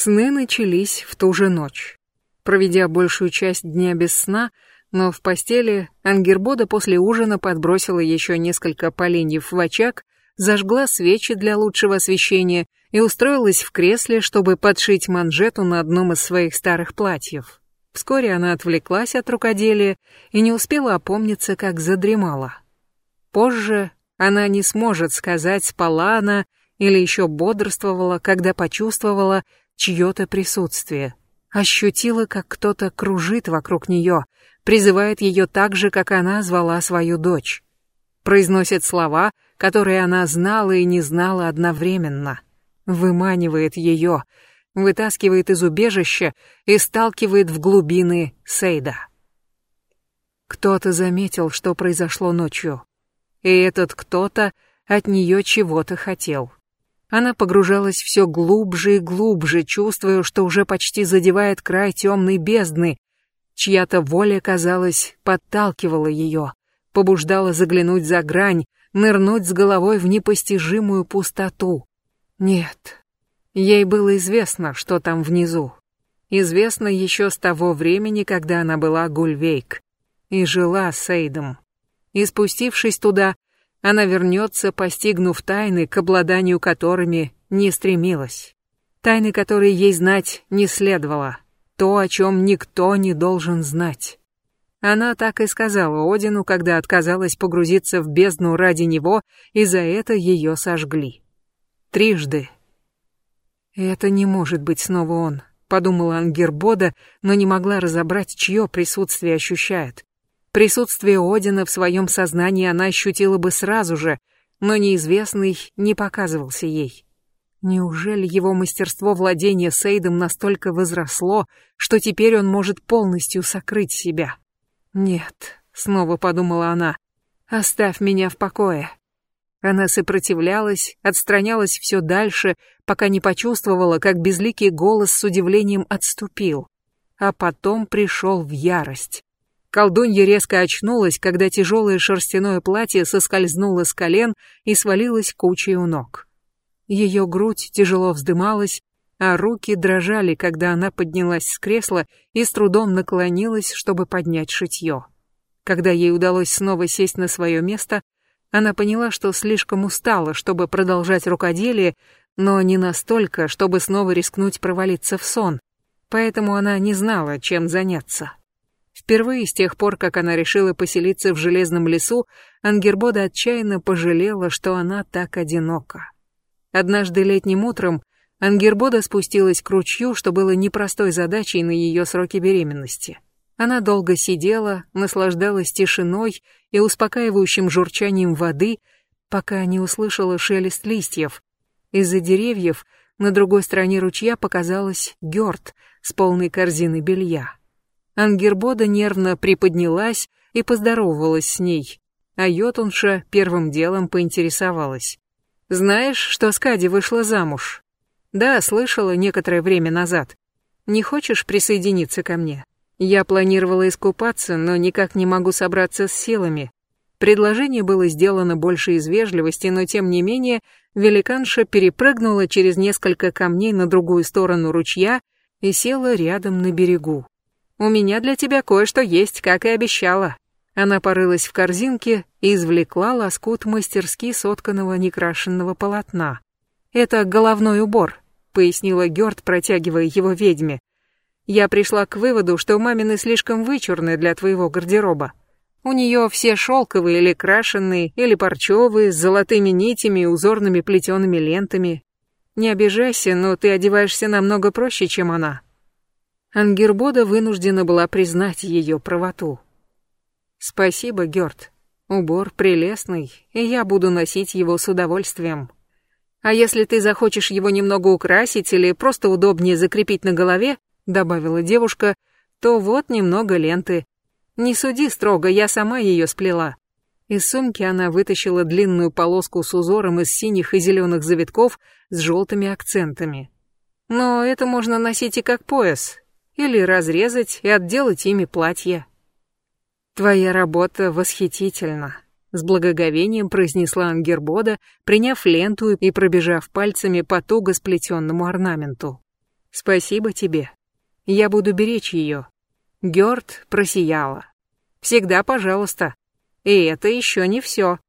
Сны начались в ту же ночь. Проведя большую часть дня без сна, но в постели Ангербода после ужина подбросила еще несколько поленьев в очаг, зажгла свечи для лучшего освещения и устроилась в кресле, чтобы подшить манжету на одном из своих старых платьев. Вскоре она отвлеклась от рукоделия и не успела опомниться, как задремала. Позже она не сможет сказать, спала она или еще бодрствовала, когда почувствовала, чье-то присутствие. Ощутила, как кто-то кружит вокруг нее, призывает ее так же, как она звала свою дочь. Произносит слова, которые она знала и не знала одновременно. Выманивает ее, вытаскивает из убежища и сталкивает в глубины Сейда. Кто-то заметил, что произошло ночью. И этот кто-то от нее чего-то хотел. Она погружалась все глубже и глубже, чувствуя, что уже почти задевает край темной бездны. Чья-то воля, казалось, подталкивала ее, побуждала заглянуть за грань, нырнуть с головой в непостижимую пустоту. Нет, ей было известно, что там внизу. Известно еще с того времени, когда она была Гульвейк и жила с Эйдом. И спустившись туда, она вернется, постигнув тайны, к обладанию которыми не стремилась. Тайны, которые ей знать не следовало. То, о чем никто не должен знать. Она так и сказала Одину, когда отказалась погрузиться в бездну ради него, и за это ее сожгли. Трижды. «Это не может быть снова он», — подумала Ангербода, но не могла разобрать, чье присутствие ощущает. Присутствие Одина в своем сознании она ощутила бы сразу же, но неизвестный не показывался ей. Неужели его мастерство владения Сейдом настолько возросло, что теперь он может полностью сокрыть себя? Нет, снова подумала она, оставь меня в покое. Она сопротивлялась, отстранялась все дальше, пока не почувствовала, как безликий голос с удивлением отступил, а потом пришел в ярость. Колдунья резко очнулась, когда тяжелое шерстяное платье соскользнуло с колен и свалилось кучей у ног. Ее грудь тяжело вздымалась, а руки дрожали, когда она поднялась с кресла и с трудом наклонилась, чтобы поднять шитье. Когда ей удалось снова сесть на свое место, она поняла, что слишком устала, чтобы продолжать рукоделие, но не настолько, чтобы снова рискнуть провалиться в сон, поэтому она не знала, чем заняться. Впервые с тех пор, как она решила поселиться в Железном лесу, Ангербода отчаянно пожалела, что она так одинока. Однажды летним утром Ангербода спустилась к ручью, что было непростой задачей на ее сроки беременности. Она долго сидела, наслаждалась тишиной и успокаивающим журчанием воды, пока не услышала шелест листьев. Из-за деревьев на другой стороне ручья показалась Гёрд с полной корзиной белья. Ангербода нервно приподнялась и поздоровалась с ней, а Йотунша первым делом поинтересовалась. «Знаешь, что Скади вышла замуж?» «Да, слышала некоторое время назад. Не хочешь присоединиться ко мне?» Я планировала искупаться, но никак не могу собраться с силами. Предложение было сделано больше из вежливости, но тем не менее великанша перепрыгнула через несколько камней на другую сторону ручья и села рядом на берегу. У меня для тебя кое-что есть, как и обещала». Она порылась в корзинке и извлекла лоскут мастерски сотканного некрашенного полотна. «Это головной убор», — пояснила Гёрд, протягивая его ведьме. «Я пришла к выводу, что мамины слишком вычурны для твоего гардероба. У нее все шелковые или крашеные, или парчевые, с золотыми нитями и узорными плетеными лентами. Не обижайся, но ты одеваешься намного проще, чем она. Ангербода вынуждена была признать ее правоту. «Спасибо, Гёрд. Убор прелестный, и я буду носить его с удовольствием. А если ты захочешь его немного украсить или просто удобнее закрепить на голове, добавила девушка, то вот немного ленты. Не суди строго, я сама ее сплела. Из сумки она вытащила длинную полоску с узором из синих и зеленых завитков с желтыми акцентами. Но это можно носить и как пояс, или разрезать и отделать ими платье. Твоя работа восхитительна, с благоговением произнесла Ангербода, приняв ленту и пробежав пальцами по туго сплетенному орнаменту. Спасибо тебе. Я буду беречь ее. Гёрд просияла. Всегда пожалуйста. И это еще не все.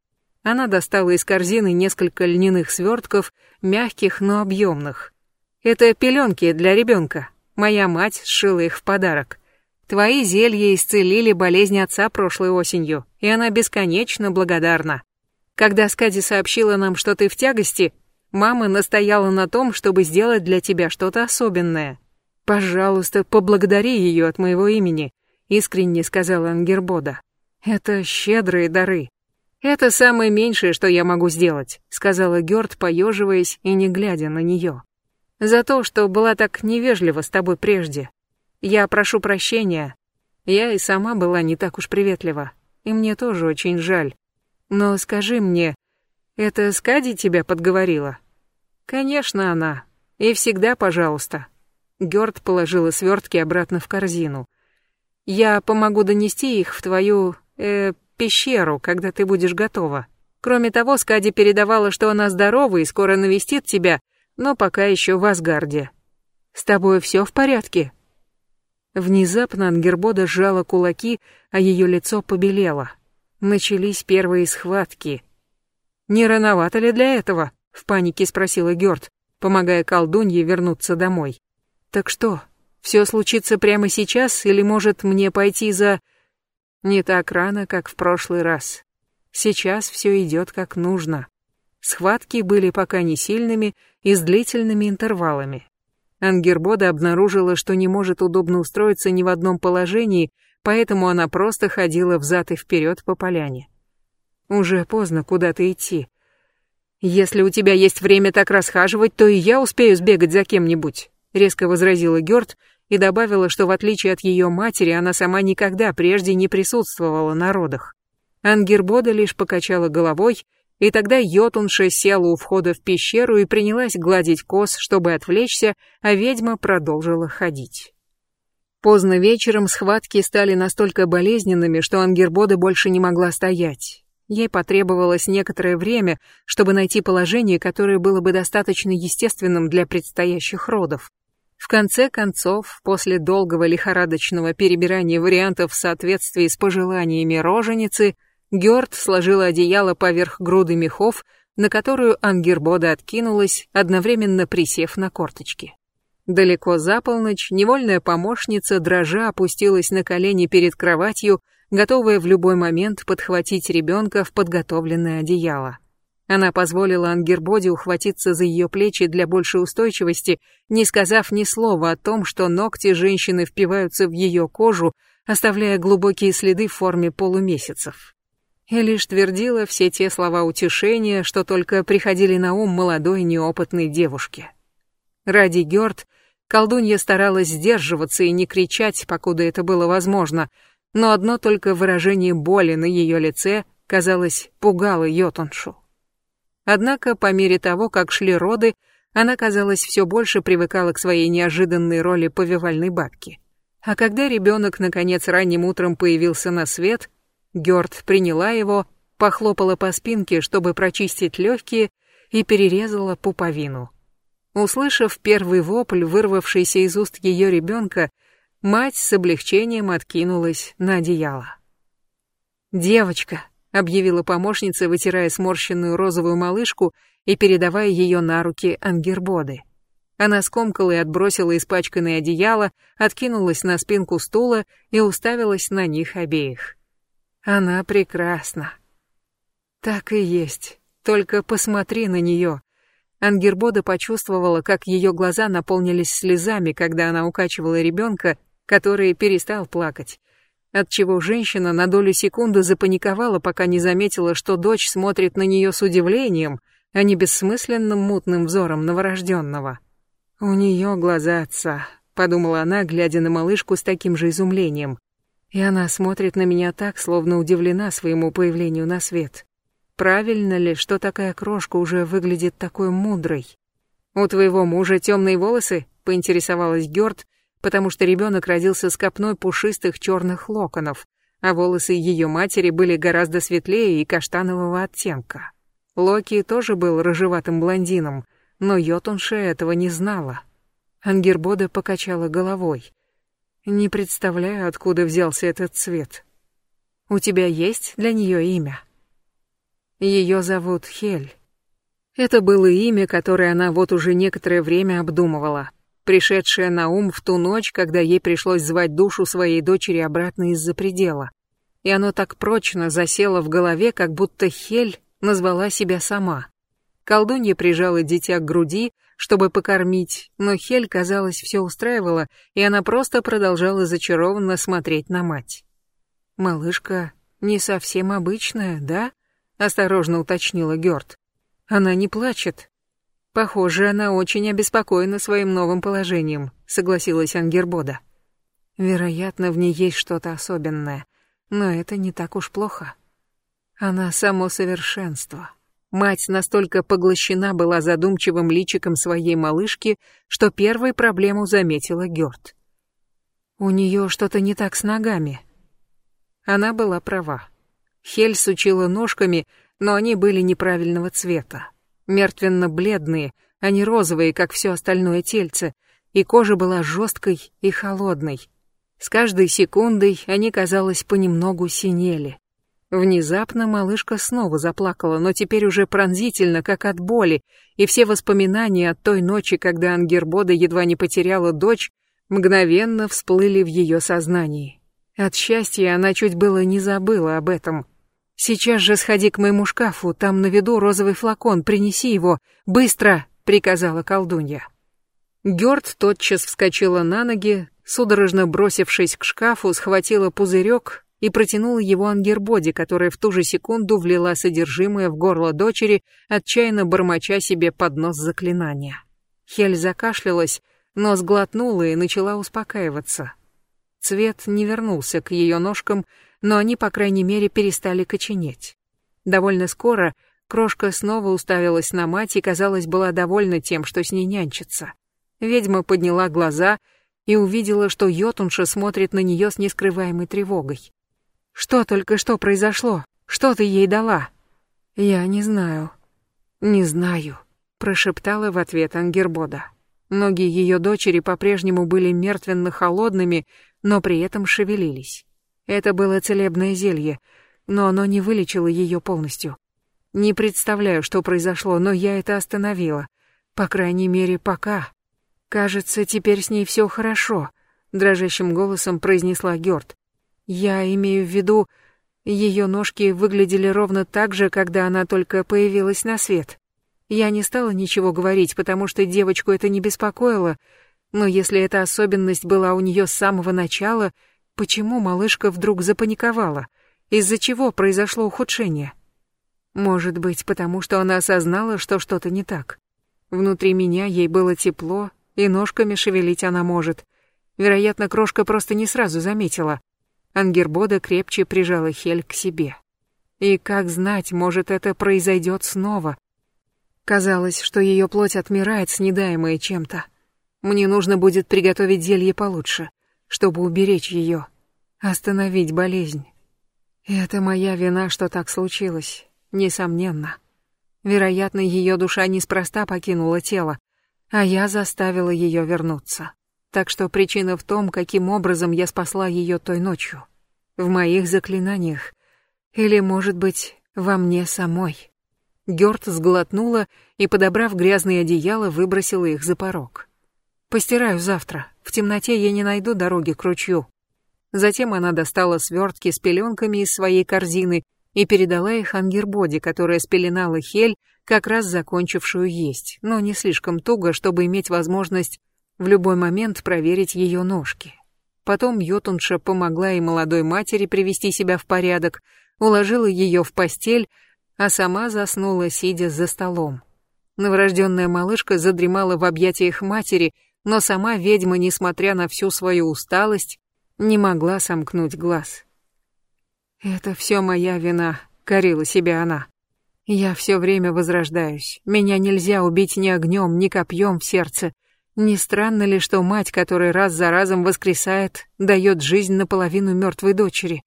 Она достала из корзины несколько льняных свертков, мягких, но объемных. Это пеленки для ребенка. Моя мать сшила их в подарок. Твои зелья исцелили болезнь отца прошлой осенью, и она бесконечно благодарна. Когда Скади сообщила нам, что ты в тягости, мама настояла на том, чтобы сделать для тебя что-то особенное. Пожалуйста, поблагодари ее от моего имени, искренне сказала Ангербода. Это щедрые дары. Это самое меньшее, что я могу сделать, сказала Гёрд, поеживаясь и не глядя на нее. За то, что была так невежлива с тобой прежде. Я прошу прощения. Я и сама была не так уж приветлива, и мне тоже очень жаль. Но скажи мне, это Скади тебя подговорила? Конечно, она. И всегда, пожалуйста. Гёрд положила свертки обратно в корзину. Я помогу донести их в твою, э, пещеру, когда ты будешь готова. Кроме того, Скади передавала, что она здорова и скоро навестит тебя, но пока еще в Асгарде. С тобой все в порядке? Внезапно Ангербода сжала кулаки, а ее лицо побелело. Начались первые схватки. «Не рановато ли для этого?» — в панике спросила Гёрд, помогая колдунье вернуться домой. «Так что, все случится прямо сейчас, или, может, мне пойти за...» «Не так рано, как в прошлый раз. Сейчас все идет как нужно». Схватки были пока не сильными и с длительными интервалами. Ангербода обнаружила, что не может удобно устроиться ни в одном положении, поэтому она просто ходила взад и вперед по поляне. Уже поздно куда-то идти. «Если у тебя есть время так расхаживать, то и я успею сбегать за кем-нибудь», — резко возразила Гёрд и добавила, что в отличие от ее матери, она сама никогда прежде не присутствовала на родах. Ангербода лишь покачала головой и тогда Йотунша села у входа в пещеру и принялась гладить коз, чтобы отвлечься, а ведьма продолжила ходить. Поздно вечером схватки стали настолько болезненными, что Ангербода больше не могла стоять. Ей потребовалось некоторое время, чтобы найти положение, которое было бы достаточно естественным для предстоящих родов. В конце концов, после долгого лихорадочного перебирания вариантов в соответствии с пожеланиями роженицы, Гёрд сложила одеяло поверх груды мехов, на которую Ангербода откинулась, одновременно присев на корточки. Далеко за полночь невольная помощница дрожа опустилась на колени перед кроватью, готовая в любой момент подхватить ребенка в подготовленное одеяло. Она позволила Ангербоде ухватиться за ее плечи для большей устойчивости, не сказав ни слова о том, что ногти женщины впиваются в ее кожу, оставляя глубокие следы в форме полумесяцев и лишь твердила все те слова утешения, что только приходили на ум молодой неопытной девушке. Ради Гёрд колдунья старалась сдерживаться и не кричать, покуда это было возможно, но одно только выражение боли на ее лице, казалось, пугало Йотуншу. Однако, по мере того, как шли роды, она, казалось, все больше привыкала к своей неожиданной роли повивальной бабки. А когда ребенок, наконец, ранним утром появился на свет, Гёрд приняла его, похлопала по спинке, чтобы прочистить легкие, и перерезала пуповину. Услышав первый вопль, вырвавшийся из уст ее ребенка, мать с облегчением откинулась на одеяло. «Девочка», — объявила помощница, вытирая сморщенную розовую малышку и передавая ее на руки Ангербоды. Она скомкала и отбросила испачканное одеяло, откинулась на спинку стула и уставилась на них обеих. Она прекрасна. Так и есть. Только посмотри на нее. Ангербода почувствовала, как ее глаза наполнились слезами, когда она укачивала ребенка, который перестал плакать. Отчего женщина на долю секунды запаниковала, пока не заметила, что дочь смотрит на нее с удивлением, а не бессмысленным мутным взором новорожденного. «У нее глаза отца», — подумала она, глядя на малышку с таким же изумлением. И она смотрит на меня так, словно удивлена своему появлению на свет. Правильно ли, что такая крошка уже выглядит такой мудрой? У твоего мужа темные волосы? Поинтересовалась Гёрд, потому что ребенок родился с копной пушистых черных локонов, а волосы ее матери были гораздо светлее и каштанового оттенка. Локи тоже был рыжеватым блондином, но Йотунша этого не знала. Ангербода покачала головой. Не представляю, откуда взялся этот цвет. У тебя есть для нее имя? Ее зовут Хель. Это было имя, которое она вот уже некоторое время обдумывала, пришедшее на ум в ту ночь, когда ей пришлось звать душу своей дочери обратно из-за предела. И оно так прочно засело в голове, как будто Хель назвала себя сама. Колдунья прижала дитя к груди, чтобы покормить, но Хель, казалось, все устраивала, и она просто продолжала зачарованно смотреть на мать. «Малышка не совсем обычная, да?» — осторожно уточнила Гёрд. «Она не плачет». «Похоже, она очень обеспокоена своим новым положением», — согласилась Ангербода. «Вероятно, в ней есть что-то особенное, но это не так уж плохо. Она само совершенство». Мать настолько поглощена была задумчивым личиком своей малышки, что первой проблему заметила Гёрд. У нее что-то не так с ногами. Она была права. Хель сучила ножками, но они были неправильного цвета. Мертвенно-бледные, а не розовые, как все остальное тельце, и кожа была жесткой и холодной. С каждой секундой они, казалось, понемногу синели. Внезапно малышка снова заплакала, но теперь уже пронзительно, как от боли, и все воспоминания от той ночи, когда Ангербода едва не потеряла дочь, мгновенно всплыли в ее сознании. От счастья она чуть было не забыла об этом. «Сейчас же сходи к моему шкафу, там на виду розовый флакон, принеси его, быстро!» — приказала колдунья. Гёрд тотчас вскочила на ноги, судорожно бросившись к шкафу, схватила пузырек и протянула его Ангербоде, которая в ту же секунду влила содержимое в горло дочери, отчаянно бормоча себе под нос заклинания. Хель закашлялась, но сглотнула и начала успокаиваться. Цвет не вернулся к ее ножкам, но они, по крайней мере, перестали коченеть. Довольно скоро крошка снова уставилась на мать и, казалось, была довольна тем, что с ней нянчится. Ведьма подняла глаза и увидела, что Йотунша смотрит на нее с нескрываемой тревогой. Что только что произошло? Что ты ей дала? Я не знаю. Не знаю, прошептала в ответ Ангербода. Ноги ее дочери по-прежнему были мертвенно-холодными, но при этом шевелились. Это было целебное зелье, но оно не вылечило ее полностью. Не представляю, что произошло, но я это остановила. По крайней мере, пока. Кажется, теперь с ней все хорошо, дрожащим голосом произнесла Гёрд. Я имею в виду, ее ножки выглядели ровно так же, когда она только появилась на свет. Я не стала ничего говорить, потому что девочку это не беспокоило, но если эта особенность была у нее с самого начала, почему малышка вдруг запаниковала? Из-за чего произошло ухудшение? Может быть, потому что она осознала, что что-то не так. Внутри меня ей было тепло, и ножками шевелить она может. Вероятно, крошка просто не сразу заметила. Ангербода крепче прижала Хель к себе. И как знать, может, это произойдет снова. Казалось, что ее плоть отмирает, снедаемая чем-то. Мне нужно будет приготовить зелье получше, чтобы уберечь ее, остановить болезнь. Это моя вина, что так случилось, несомненно. Вероятно, ее душа неспроста покинула тело, а я заставила ее вернуться. Так что причина в том, каким образом я спасла ее той ночью. В моих заклинаниях. Или, может быть, во мне самой. Гёрт сглотнула и, подобрав грязные одеяла, выбросила их за порог. «Постираю завтра. В темноте я не найду дороги к ручью». Затем она достала свертки с пеленками из своей корзины и передала их Ангербоде, которая спеленала Хель, как раз закончившую есть, но не слишком туго, чтобы иметь возможность в любой момент проверить ее ножки. Потом Йотунша помогла и молодой матери привести себя в порядок, уложила ее в постель, а сама заснула, сидя за столом. Новорожденная малышка задремала в объятиях матери, но сама ведьма, несмотря на всю свою усталость, не могла сомкнуть глаз. «Это все моя вина», — корила себя она. «Я все время возрождаюсь. Меня нельзя убить ни огнем, ни копьем в сердце. Не странно ли, что мать, которая раз за разом воскресает, дает жизнь наполовину мертвой дочери?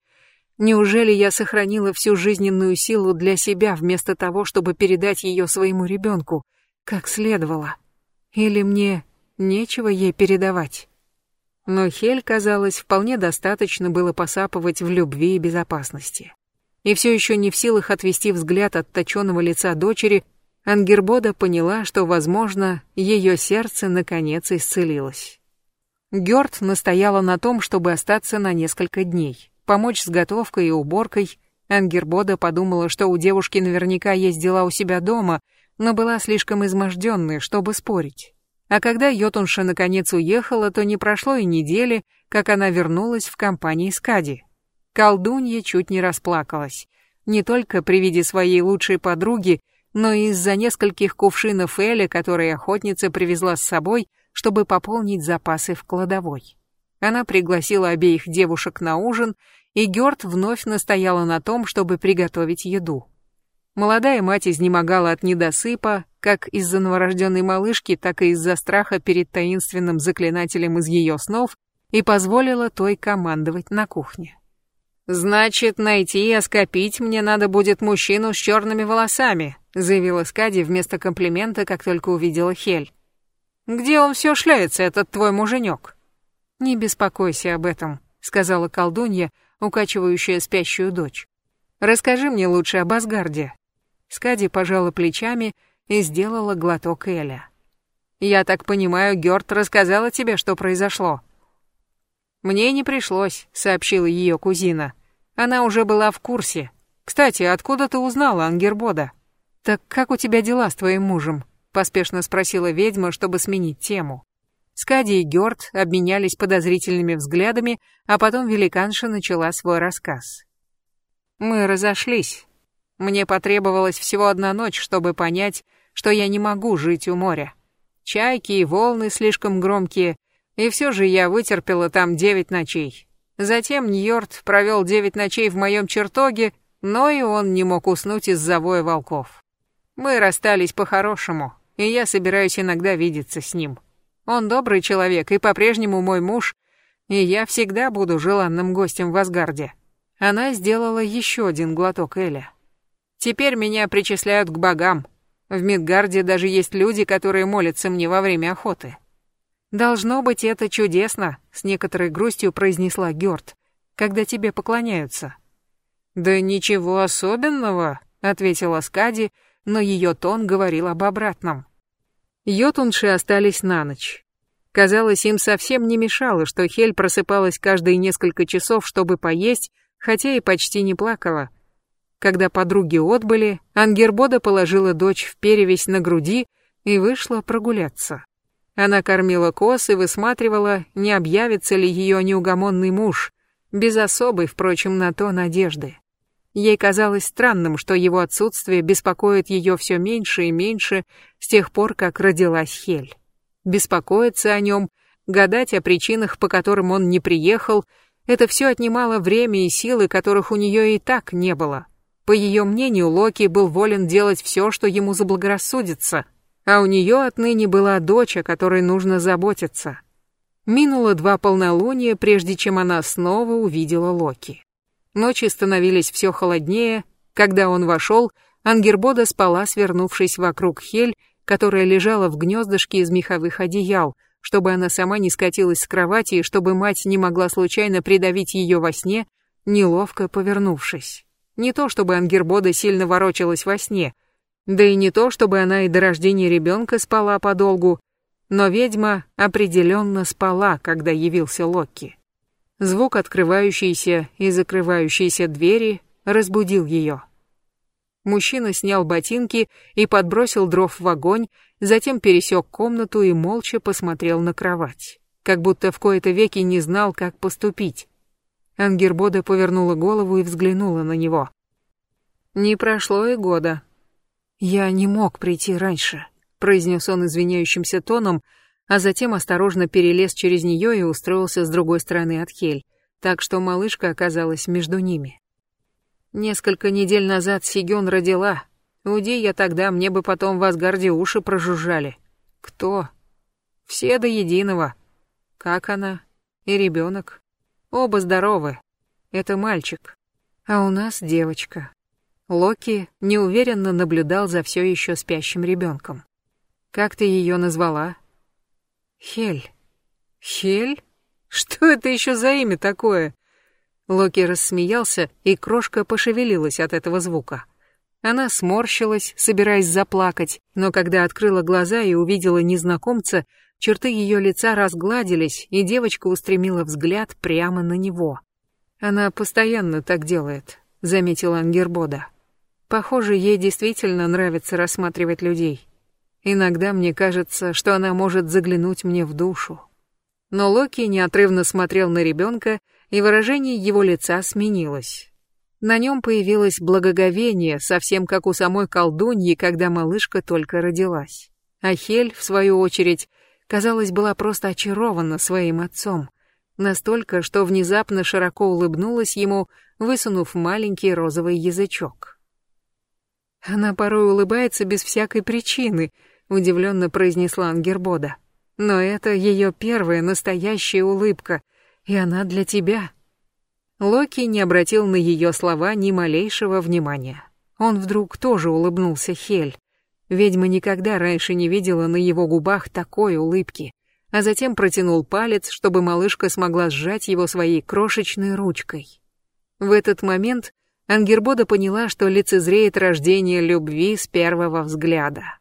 Неужели я сохранила всю жизненную силу для себя вместо того, чтобы передать ее своему ребенку, как следовало? Или мне нечего ей передавать. Но Хель, казалось, вполне достаточно было посапывать в любви и безопасности. И все еще не в силах отвести взгляд от точенного лица дочери, Ангербода поняла, что, возможно, ее сердце наконец исцелилось. Гёрд настояла на том, чтобы остаться на несколько дней, помочь с готовкой и уборкой. Ангербода подумала, что у девушки наверняка есть дела у себя дома, но была слишком изможденной, чтобы спорить. А когда Йотунша наконец уехала, то не прошло и недели, как она вернулась в компании Скади. Колдунья чуть не расплакалась. Не только при виде своей лучшей подруги, но из-за нескольких кувшинов Эля, которые охотница привезла с собой, чтобы пополнить запасы в кладовой. Она пригласила обеих девушек на ужин, и Гёрд вновь настояла на том, чтобы приготовить еду. Молодая мать изнемогала от недосыпа, как из-за новорожденной малышки, так и из-за страха перед таинственным заклинателем из ее снов, и позволила той командовать на кухне. «Значит, найти и оскопить мне надо будет мужчину с черными волосами», заявила Скади вместо комплимента, как только увидела Хель. «Где он все шляется, этот твой муженек?» «Не беспокойся об этом», — сказала колдунья, укачивающая спящую дочь. «Расскажи мне лучше об Асгарде. Скади пожала плечами и сделала глоток Эля. «Я так понимаю, Гёрд рассказала тебе, что произошло?» «Мне не пришлось», — сообщила ее кузина. «Она уже была в курсе. Кстати, откуда ты узнала Ангербода?» «Так как у тебя дела с твоим мужем?» — поспешно спросила ведьма, чтобы сменить тему. Скади и Гёрд обменялись подозрительными взглядами, а потом великанша начала свой рассказ. «Мы разошлись. Мне потребовалась всего одна ночь, чтобы понять, что я не могу жить у моря. Чайки и волны слишком громкие, и все же я вытерпела там девять ночей. Затем Ньорд провел девять ночей в моем чертоге, но и он не мог уснуть из-за воя волков. Мы расстались по-хорошему, и я собираюсь иногда видеться с ним. Он добрый человек и по-прежнему мой муж, и я всегда буду желанным гостем в Асгарде. Она сделала еще один глоток Эля. Теперь меня причисляют к богам. В Мидгарде даже есть люди, которые молятся мне во время охоты. Должно быть, это чудесно, с некоторой грустью произнесла Гёрд, когда тебе поклоняются. Да ничего особенного, ответила Скади, но ее тон говорил об обратном. Йотунши остались на ночь. Казалось, им совсем не мешало, что Хель просыпалась каждые несколько часов, чтобы поесть, хотя и почти не плакала. Когда подруги отбыли, Ангербода положила дочь в перевесь на груди и вышла прогуляться. Она кормила коз и высматривала, не объявится ли ее неугомонный муж, без особой, впрочем, на то надежды. Ей казалось странным, что его отсутствие беспокоит ее все меньше и меньше с тех пор, как родилась Хель. Беспокоиться о нем, гадать о причинах, по которым он не приехал, это все отнимало время и силы, которых у нее и так не было. По ее мнению, Локи был волен делать все, что ему заблагорассудится, а у нее отныне была дочь, о которой нужно заботиться. Минуло два полнолуния, прежде чем она снова увидела Локи. Ночи становились все холоднее. Когда он вошел, Ангербода спала, свернувшись вокруг Хель, которая лежала в гнездышке из меховых одеял, чтобы она сама не скатилась с кровати и чтобы мать не могла случайно придавить ее во сне, неловко повернувшись. Не то чтобы Ангербода сильно ворочалась во сне, да и не то чтобы она и до рождения ребенка спала подолгу, но ведьма определенно спала, когда явился Локки. Звук открывающейся и закрывающейся двери разбудил ее. Мужчина снял ботинки и подбросил дров в огонь, затем пересек комнату и молча посмотрел на кровать, как будто в кои-то веки не знал, как поступить. Ангербода повернула голову и взглянула на него. Не прошло и года. Я не мог прийти раньше, произнес он извиняющимся тоном, а затем осторожно перелез через нее и устроился с другой стороны от Хель, так что малышка оказалась между ними. Несколько недель назад Сигён родила. Уди я тогда, мне бы потом в Асгарде уши прожужжали. Кто? Все до единого. Как она? И ребенок? Оба здоровы. Это мальчик. А у нас девочка. Локи неуверенно наблюдал за все еще спящим ребенком. Как ты ее назвала? Хель. Хель? Что это еще за имя такое? Локи рассмеялся, и крошка пошевелилась от этого звука. Она сморщилась, собираясь заплакать, но когда открыла глаза и увидела незнакомца, черты ее лица разгладились, и девочка устремила взгляд прямо на него. Она постоянно так делает, заметила Ангербода. Похоже, ей действительно нравится рассматривать людей. Иногда мне кажется, что она может заглянуть мне в душу. Но Локи неотрывно смотрел на ребенка, и выражение его лица сменилось. На нем появилось благоговение, совсем как у самой колдуньи, когда малышка только родилась. А Хель, в свою очередь, казалось, была просто очарована своим отцом. Настолько, что внезапно широко улыбнулась ему, высунув маленький розовый язычок. «Она порой улыбается без всякой причины», — удивленно произнесла Ангербода. «Но это ее первая настоящая улыбка, и она для тебя». Локи не обратил на ее слова ни малейшего внимания. Он вдруг тоже улыбнулся Хель. Ведьма никогда раньше не видела на его губах такой улыбки, а затем протянул палец, чтобы малышка смогла сжать его своей крошечной ручкой. В этот момент Ангербода поняла, что лицезреет рождение любви с первого взгляда.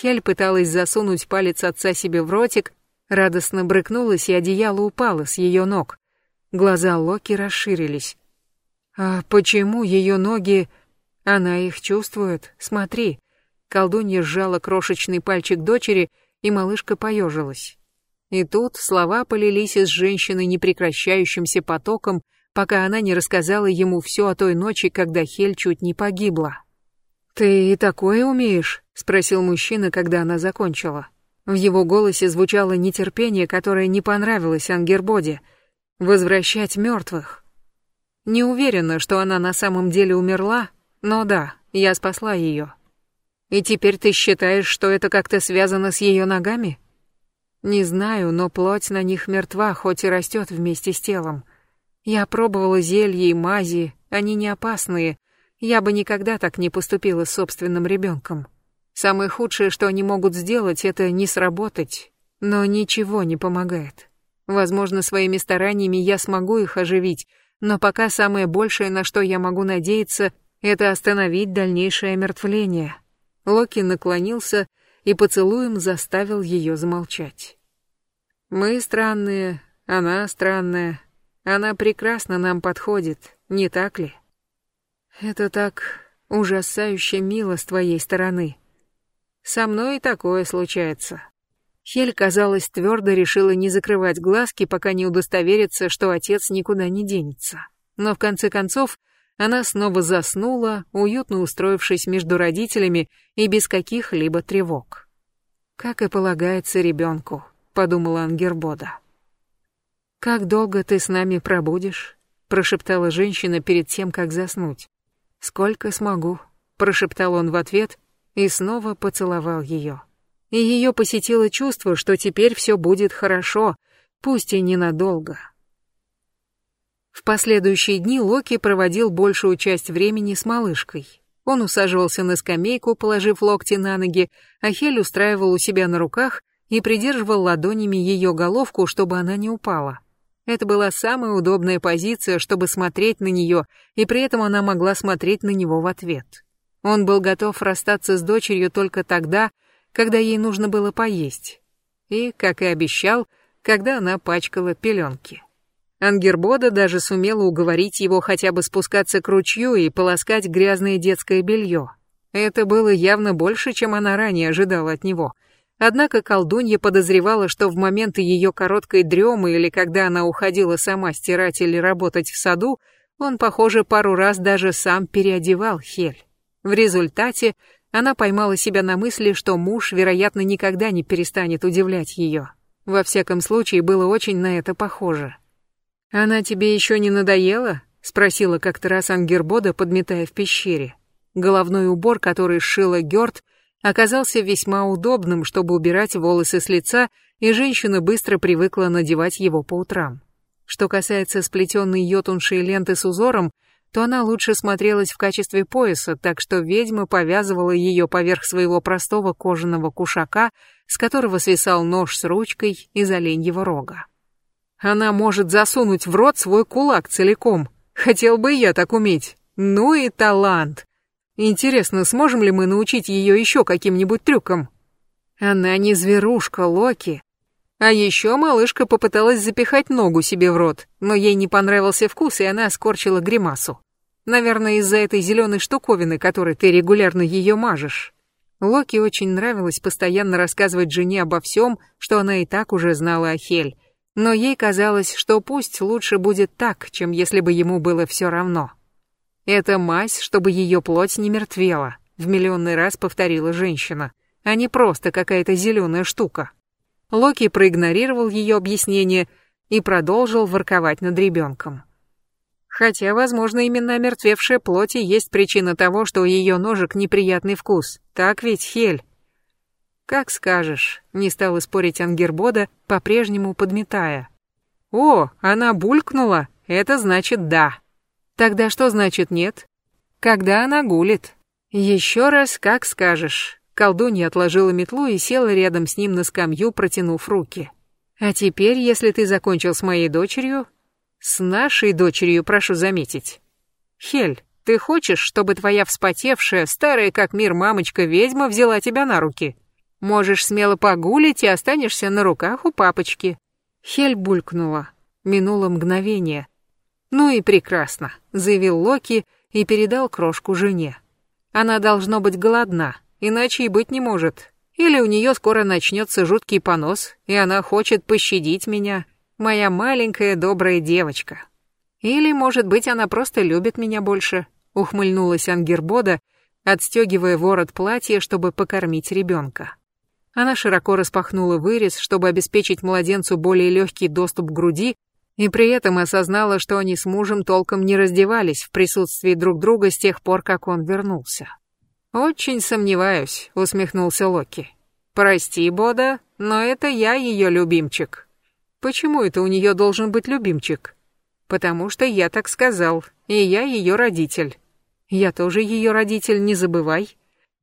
Хель пыталась засунуть палец отца себе в ротик, радостно брыкнулась, и одеяло упало с ее ног. Глаза Локи расширились. А почему ее ноги... Она их чувствует, смотри. Колдунья сжала крошечный пальчик дочери, и малышка поежилась. И тут слова полились из женщины непрекращающимся потоком, пока она не рассказала ему все о той ночи, когда Хель чуть не погибла. «Ты и такое умеешь?» — спросил мужчина, когда она закончила. В его голосе звучало нетерпение, которое не понравилось Ангербоде — возвращать мертвых. Не уверена, что она на самом деле умерла, но да, я спасла ее. И теперь ты считаешь, что это как-то связано с ее ногами? Не знаю, но плоть на них мертва, хоть и растет вместе с телом. Я пробовала зелья и мази, они не опасные. Я бы никогда так не поступила с собственным ребенком. Самое худшее, что они могут сделать, это не сработать, но ничего не помогает. Возможно, своими стараниями я смогу их оживить, но пока самое большее, на что я могу надеяться, это остановить дальнейшее омертвление. Локи наклонился и поцелуем заставил ее замолчать. Мы странные, она странная. Она прекрасно нам подходит, не так ли? Это так ужасающе мило с твоей стороны. Со мной и такое случается. Хель, казалось, твердо решила не закрывать глазки, пока не удостоверится, что отец никуда не денется. Но в конце концов она снова заснула, уютно устроившись между родителями и без каких-либо тревог. «Как и полагается ребенку», — подумала Ангербода. «Как долго ты с нами пробудешь?» — прошептала женщина перед тем, как заснуть. «Сколько смогу», — прошептал он в ответ и снова поцеловал ее и ее посетило чувство, что теперь все будет хорошо, пусть и ненадолго. В последующие дни Локи проводил большую часть времени с малышкой. Он усаживался на скамейку, положив локти на ноги, а Хель устраивал у себя на руках и придерживал ладонями ее головку, чтобы она не упала. Это была самая удобная позиция, чтобы смотреть на нее, и при этом она могла смотреть на него в ответ. Он был готов расстаться с дочерью только тогда, когда ей нужно было поесть, и, как и обещал, когда она пачкала пеленки. Ангербода даже сумела уговорить его хотя бы спускаться к ручью и полоскать грязное детское белье. Это было явно больше, чем она ранее ожидала от него. Однако колдунья подозревала, что в моменты ее короткой дремы или когда она уходила сама стирать или работать в саду, он, похоже, пару раз даже сам переодевал Хель. В результате она поймала себя на мысли, что муж, вероятно, никогда не перестанет удивлять ее. Во всяком случае, было очень на это похоже. «Она тебе еще не надоела?» — спросила как-то раз Ангербода, подметая в пещере. Головной убор, который сшила Гёрд, оказался весьма удобным, чтобы убирать волосы с лица, и женщина быстро привыкла надевать его по утрам. Что касается сплетенной йотуншей ленты с узором, то она лучше смотрелась в качестве пояса, так что ведьма повязывала ее поверх своего простого кожаного кушака, с которого свисал нож с ручкой из оленьего рога. Она может засунуть в рот свой кулак целиком. Хотел бы я так уметь. Ну и талант. Интересно, сможем ли мы научить ее еще каким-нибудь трюкам? Она не зверушка, Локи. А еще малышка попыталась запихать ногу себе в рот, но ей не понравился вкус, и она скорчила гримасу. Наверное, из-за этой зеленой штуковины, которой ты регулярно ее мажешь. Локи очень нравилось постоянно рассказывать жене обо всем, что она и так уже знала о Хель, но ей казалось, что пусть лучше будет так, чем если бы ему было все равно. Это мазь, чтобы ее плоть не мертвела, в миллионный раз повторила женщина, а не просто какая-то зеленая штука. Локи проигнорировал ее объяснение и продолжил ворковать над ребенком. Хотя, возможно, именно омертвевшая плоть и есть причина того, что у ее ножек неприятный вкус. Так ведь, Хель? Как скажешь, не стал спорить Ангербода, по-прежнему подметая. О, она булькнула, это значит да. Тогда что значит нет? Когда она гулит. Еще раз, как скажешь. Колдунья отложила метлу и села рядом с ним на скамью, протянув руки. А теперь, если ты закончил с моей дочерью, с нашей дочерью, прошу заметить. Хель, ты хочешь, чтобы твоя вспотевшая, старая как мир мамочка-ведьма взяла тебя на руки? Можешь смело погулить и останешься на руках у папочки. Хель булькнула. Минуло мгновение. «Ну и прекрасно», — заявил Локи и передал крошку жене. «Она должно быть голодна, иначе и быть не может. Или у нее скоро начнется жуткий понос, и она хочет пощадить меня, моя маленькая добрая девочка. Или, может быть, она просто любит меня больше», — ухмыльнулась Ангербода, отстегивая ворот платья, чтобы покормить ребенка. Она широко распахнула вырез, чтобы обеспечить младенцу более легкий доступ к груди, и при этом осознала, что они с мужем толком не раздевались в присутствии друг друга с тех пор, как он вернулся. «Очень сомневаюсь», — усмехнулся Локи. «Прости, Бода, но это я ее любимчик». «Почему это у нее должен быть любимчик?» «Потому что я так сказал, и я ее родитель». «Я тоже ее родитель, не забывай».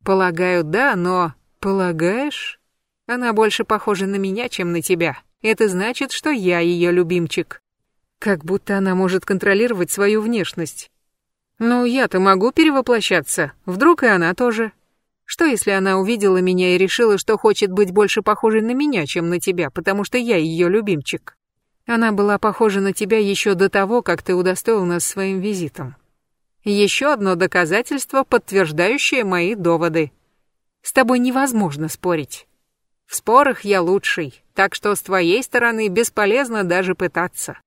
«Полагаю, да, но...» «Полагаешь?» «Она больше похожа на меня, чем на тебя. Это значит, что я ее любимчик». Как будто она может контролировать свою внешность. Ну, я-то могу перевоплощаться, вдруг и она тоже. Что если она увидела меня и решила, что хочет быть больше похожей на меня, чем на тебя, потому что я ее любимчик? Она была похожа на тебя еще до того, как ты удостоил нас своим визитом. Еще одно доказательство, подтверждающее мои доводы. С тобой невозможно спорить. В спорах я лучший, так что с твоей стороны бесполезно даже пытаться.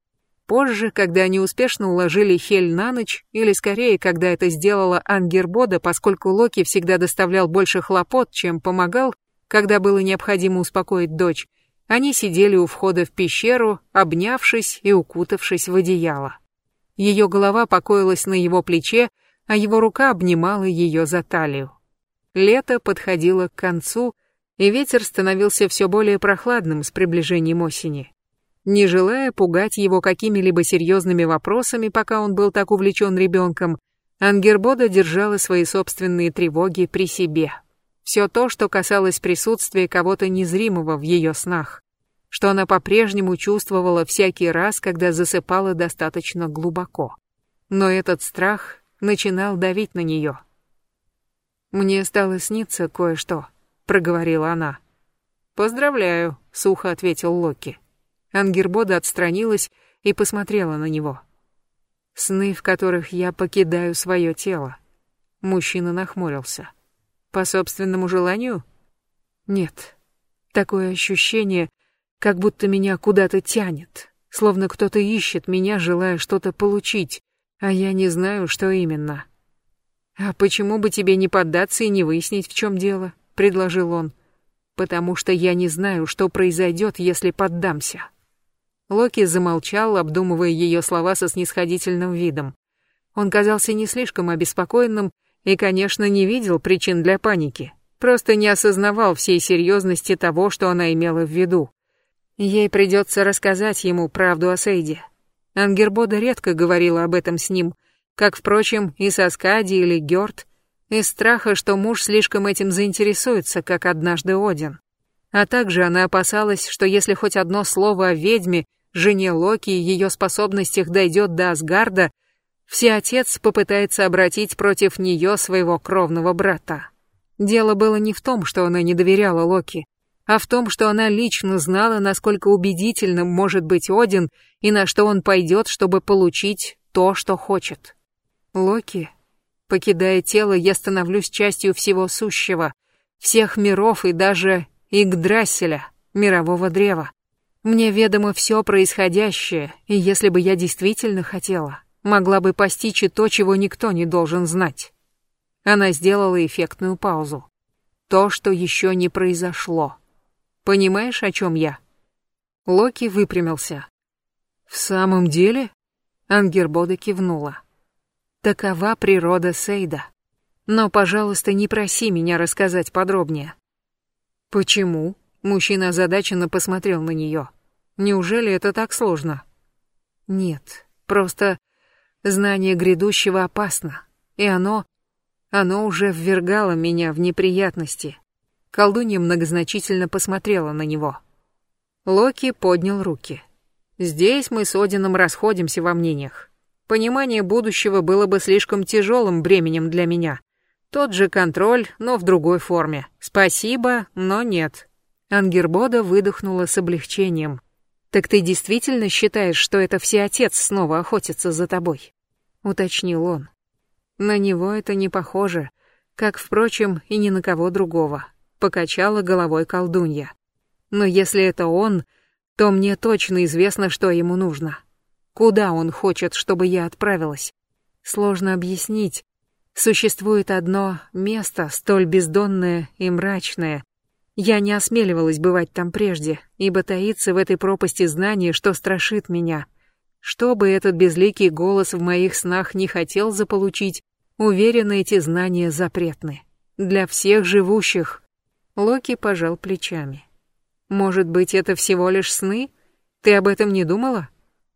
Позже, когда они успешно уложили Хель на ночь, или скорее, когда это сделала Ангербода, поскольку Локи всегда доставлял больше хлопот, чем помогал, когда было необходимо успокоить дочь, они сидели у входа в пещеру, обнявшись и укутавшись в одеяло. Ее голова покоилась на его плече, а его рука обнимала ее за талию. Лето подходило к концу, и ветер становился все более прохладным с приближением осени. Не желая пугать его какими-либо серьезными вопросами, пока он был так увлечен ребенком, Ангербода держала свои собственные тревоги при себе. Все то, что касалось присутствия кого-то незримого в ее снах, что она по-прежнему чувствовала всякий раз, когда засыпала достаточно глубоко. Но этот страх начинал давить на нее. «Мне стало сниться кое-что», — проговорила она. «Поздравляю», — сухо ответил Локи. Ангербода отстранилась и посмотрела на него. «Сны, в которых я покидаю свое тело». Мужчина нахмурился. «По собственному желанию?» «Нет. Такое ощущение, как будто меня куда-то тянет, словно кто-то ищет меня, желая что-то получить, а я не знаю, что именно». «А почему бы тебе не поддаться и не выяснить, в чем дело?» — предложил он. «Потому что я не знаю, что произойдет, если поддамся». Локи замолчал, обдумывая ее слова со снисходительным видом. Он казался не слишком обеспокоенным и, конечно, не видел причин для паники, просто не осознавал всей серьезности того, что она имела в виду. Ей придется рассказать ему правду о Сейде. Ангербода редко говорила об этом с ним, как, впрочем, и со Скади или Гёрд, из страха, что муж слишком этим заинтересуется, как однажды Один. А также она опасалась, что если хоть одно слово о ведьме, жене Локи и ее способностях дойдет до Асгарда, всеотец попытается обратить против нее своего кровного брата. Дело было не в том, что она не доверяла Локи, а в том, что она лично знала, насколько убедительным может быть Один и на что он пойдет, чтобы получить то, что хочет. Локи, покидая тело, я становлюсь частью всего сущего, всех миров и даже Игдрасиля, мирового древа. Мне ведомо все происходящее, и если бы я действительно хотела, могла бы постичь и то, чего никто не должен знать. Она сделала эффектную паузу. То, что еще не произошло. Понимаешь, о чем я? Локи выпрямился. В самом деле? Ангербода кивнула. Такова природа Сейда. Но, пожалуйста, не проси меня рассказать подробнее. Почему? Мужчина озадаченно посмотрел на нее. Неужели это так сложно? Нет, просто знание грядущего опасно, и оно... оно уже ввергало меня в неприятности. Колдунья многозначительно посмотрела на него. Локи поднял руки. «Здесь мы с Одином расходимся во мнениях. Понимание будущего было бы слишком тяжелым бременем для меня. Тот же контроль, но в другой форме. Спасибо, но нет». Ангербода выдохнула с облегчением. «Так ты действительно считаешь, что это всеотец снова охотится за тобой?» — уточнил он. На него это не похоже, как, впрочем, и ни на кого другого покачала головой колдунья. Но если это он, то мне точно известно, что ему нужно. Куда он хочет, чтобы я отправилась? Сложно объяснить. Существует одно место, столь бездонное и мрачное. Я не осмеливалась бывать там прежде, ибо таится в этой пропасти знание, что страшит меня. Что бы этот безликий голос в моих снах не хотел заполучить, уверена, эти знания запретны. Для всех живущих, Локи пожал плечами. Может быть, это всего лишь сны? Ты об этом не думала?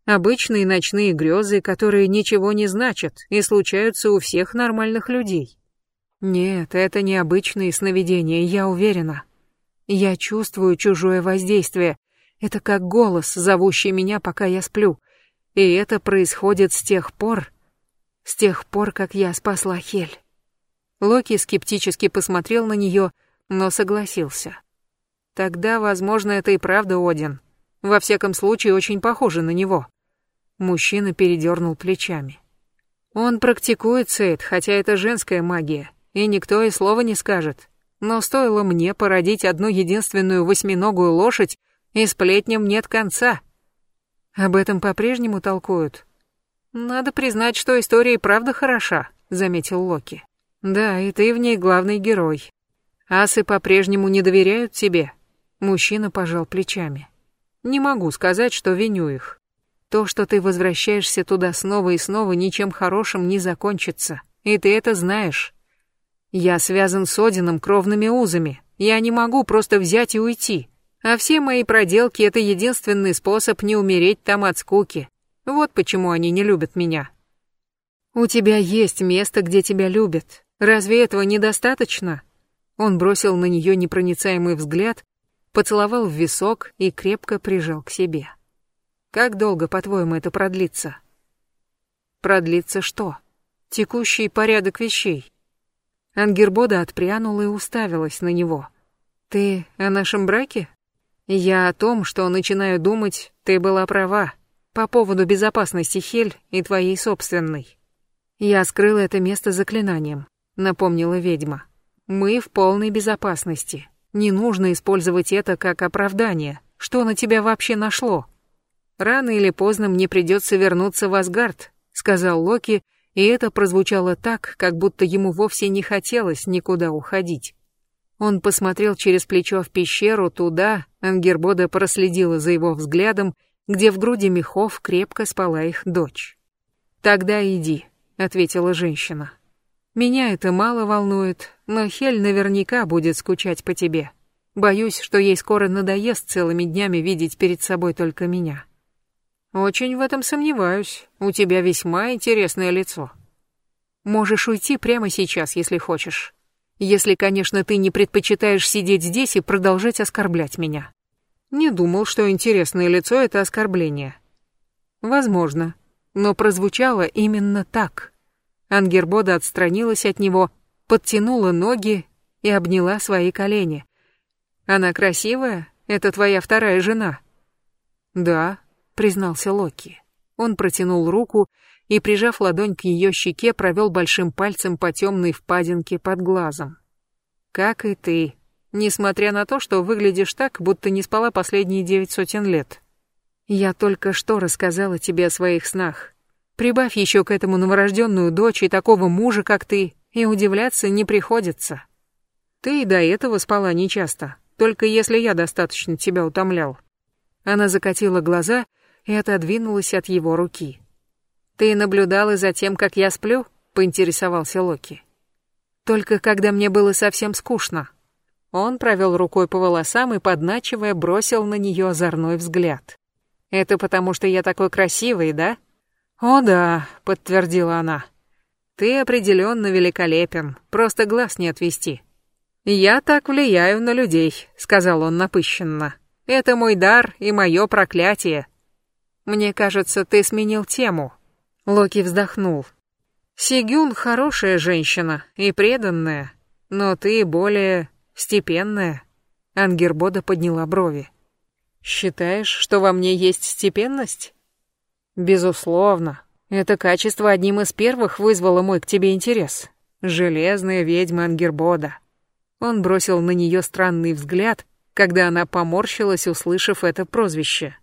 Обычные ночные грезы, которые ничего не значат и случаются у всех нормальных людей. Нет, это не обычные сновидения, я уверена. Я чувствую чужое воздействие. Это как голос, зовущий меня, пока я сплю. И это происходит с тех пор, с тех пор, как я спасла Хель. Локи скептически посмотрел на нее, но согласился. Тогда, возможно, это и правда Один. Во всяком случае, очень похоже на него. Мужчина передернул плечами. Он практикует Сейд, хотя это женская магия, и никто и слова не скажет. Но стоило мне породить одну единственную восьминогую лошадь, и сплетням нет конца. Об этом по-прежнему толкуют. Надо признать, что история и правда хороша, заметил Локи. Да, и ты в ней главный герой. Асы по-прежнему не доверяют тебе? Мужчина пожал плечами. Не могу сказать, что виню их. То, что ты возвращаешься туда снова и снова, ничем хорошим не закончится. И ты это знаешь. Я связан с Одином кровными узами. Я не могу просто взять и уйти. А все мои проделки — это единственный способ не умереть там от скуки. Вот почему они не любят меня. У тебя есть место, где тебя любят. Разве этого недостаточно? Он бросил на нее непроницаемый взгляд, поцеловал в висок и крепко прижал к себе. Как долго, по-твоему, это продлится? Продлится что? Текущий порядок вещей. Ангербода отпрянула и уставилась на него. Ты о нашем браке? Я о том, что начинаю думать, ты была права по поводу безопасности Хель и твоей собственной. Я скрыла это место заклинанием, напомнила ведьма. Мы в полной безопасности. Не нужно использовать это как оправдание. Что на тебя вообще нашло? Рано или поздно мне придется вернуться в Асгард, сказал Локи, и это прозвучало так, как будто ему вовсе не хотелось никуда уходить. Он посмотрел через плечо в пещеру туда, Ангербода проследила за его взглядом, где в груди мехов крепко спала их дочь. «Тогда иди», — ответила женщина. Меня это мало волнует, но Хель наверняка будет скучать по тебе. Боюсь, что ей скоро надоест целыми днями видеть перед собой только меня. Очень в этом сомневаюсь. У тебя весьма интересное лицо. Можешь уйти прямо сейчас, если хочешь. Если, конечно, ты не предпочитаешь сидеть здесь и продолжать оскорблять меня. Не думал, что интересное лицо — это оскорбление. Возможно, но прозвучало именно так. Ангербода отстранилась от него, подтянула ноги и обняла свои колени. «Она красивая? Это твоя вторая жена?» «Да», — признался Локи. Он протянул руку и, прижав ладонь к ее щеке, провел большим пальцем по темной впадинке под глазом. «Как и ты, несмотря на то, что выглядишь так, будто не спала последние девять сотен лет. Я только что рассказала тебе о своих снах. Прибавь еще к этому новорожденную дочь и такого мужа, как ты, и удивляться не приходится. Ты и до этого спала нечасто, только если я достаточно тебя утомлял». Она закатила глаза и отодвинулась от его руки. «Ты наблюдала за тем, как я сплю?» — поинтересовался Локи. «Только когда мне было совсем скучно». Он провел рукой по волосам и, подначивая, бросил на нее озорной взгляд. «Это потому, что я такой красивый, да?» «О да», — подтвердила она. «Ты определенно великолепен, просто глаз не отвести». «Я так влияю на людей», — сказал он напыщенно. «Это мой дар и мое проклятие». «Мне кажется, ты сменил тему», Локи вздохнул. Сигюн хорошая женщина и преданная, но ты более степенная. Ангербода подняла брови. Считаешь, что во мне есть степенность? Безусловно. Это качество одним из первых вызвало мой к тебе интерес. Железная ведьма Ангербода. Он бросил на нее странный взгляд, когда она поморщилась, услышав это прозвище.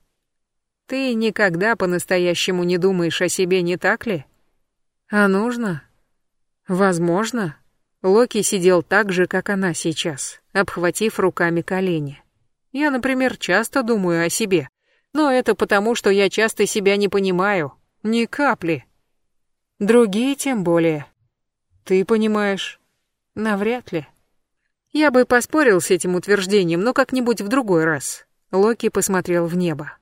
Ты никогда по-настоящему не думаешь о себе, не так ли? А нужно? Возможно. Локи сидел так же, как она сейчас, обхватив руками колени. Я, например, часто думаю о себе, но это потому, что я часто себя не понимаю, ни капли. Другие тем более. Ты понимаешь? Навряд ли. Я бы поспорил с этим утверждением, но как-нибудь в другой раз. Локи посмотрел в небо.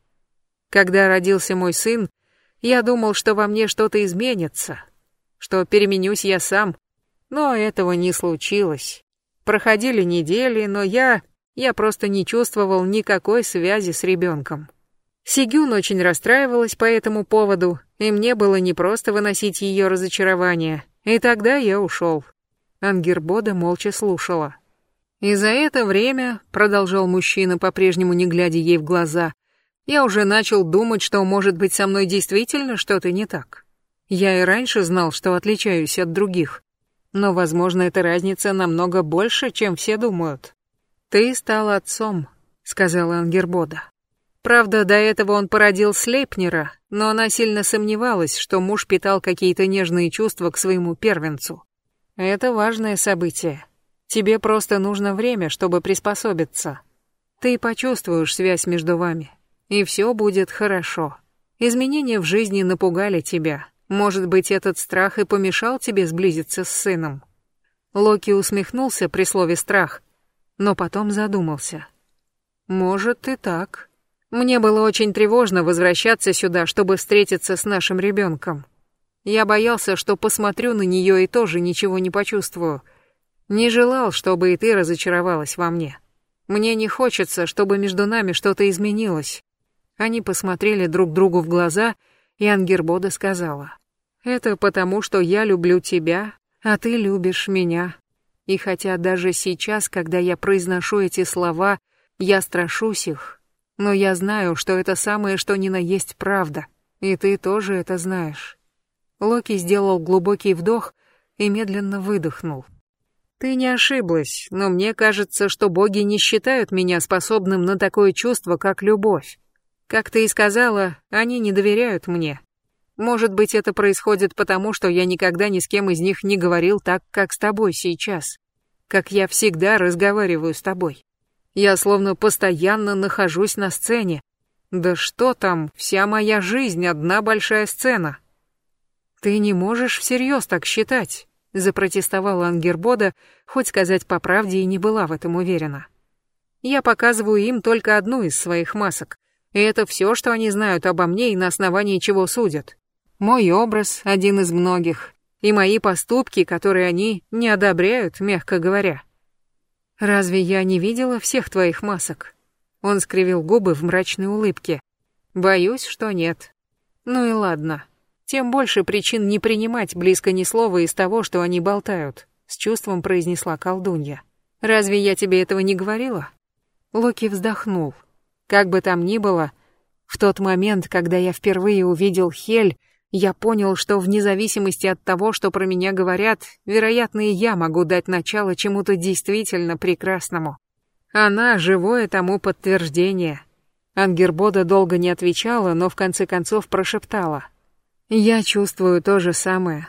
Когда родился мой сын, я думал, что во мне что-то изменится, что переменюсь я сам, но этого не случилось. Проходили недели, но я... я просто не чувствовал никакой связи с ребенком. Сигюн очень расстраивалась по этому поводу, и мне было непросто выносить ее разочарование, и тогда я ушел. Ангербода молча слушала. «И за это время», — продолжал мужчина, по-прежнему не глядя ей в глаза, я уже начал думать, что, может быть, со мной действительно что-то не так. Я и раньше знал, что отличаюсь от других. Но, возможно, эта разница намного больше, чем все думают. «Ты стал отцом», — сказала Ангербода. Правда, до этого он породил Слейпнера, но она сильно сомневалась, что муж питал какие-то нежные чувства к своему первенцу. Это важное событие. Тебе просто нужно время, чтобы приспособиться. Ты почувствуешь связь между вами и все будет хорошо. Изменения в жизни напугали тебя. Может быть, этот страх и помешал тебе сблизиться с сыном. Локи усмехнулся при слове «страх», но потом задумался. Может и так. Мне было очень тревожно возвращаться сюда, чтобы встретиться с нашим ребенком. Я боялся, что посмотрю на нее и тоже ничего не почувствую. Не желал, чтобы и ты разочаровалась во мне. Мне не хочется, чтобы между нами что-то изменилось. Они посмотрели друг другу в глаза, и Ангербода сказала, «Это потому, что я люблю тебя, а ты любишь меня. И хотя даже сейчас, когда я произношу эти слова, я страшусь их, но я знаю, что это самое, что ни на есть правда, и ты тоже это знаешь». Локи сделал глубокий вдох и медленно выдохнул. «Ты не ошиблась, но мне кажется, что боги не считают меня способным на такое чувство, как любовь. Как ты и сказала, они не доверяют мне. Может быть, это происходит потому, что я никогда ни с кем из них не говорил так, как с тобой сейчас. Как я всегда разговариваю с тобой. Я словно постоянно нахожусь на сцене. Да что там, вся моя жизнь одна большая сцена. Ты не можешь всерьез так считать, запротестовала Ангербода, хоть сказать по правде и не была в этом уверена. Я показываю им только одну из своих масок. И это все, что они знают обо мне и на основании чего судят. Мой образ один из многих. и мои поступки, которые они не одобряют, мягко говоря. Разве я не видела всех твоих масок? Он скривил губы в мрачной улыбке. Боюсь, что нет. Ну и ладно. Тем больше причин не принимать близко ни слова из того, что они болтают, с чувством произнесла колдунья. Разве я тебе этого не говорила? Локи вздохнул. Как бы там ни было, в тот момент, когда я впервые увидел Хель, я понял, что вне зависимости от того, что про меня говорят, вероятно, и я могу дать начало чему-то действительно прекрасному. Она — живое тому подтверждение. Ангербода долго не отвечала, но в конце концов прошептала. «Я чувствую то же самое.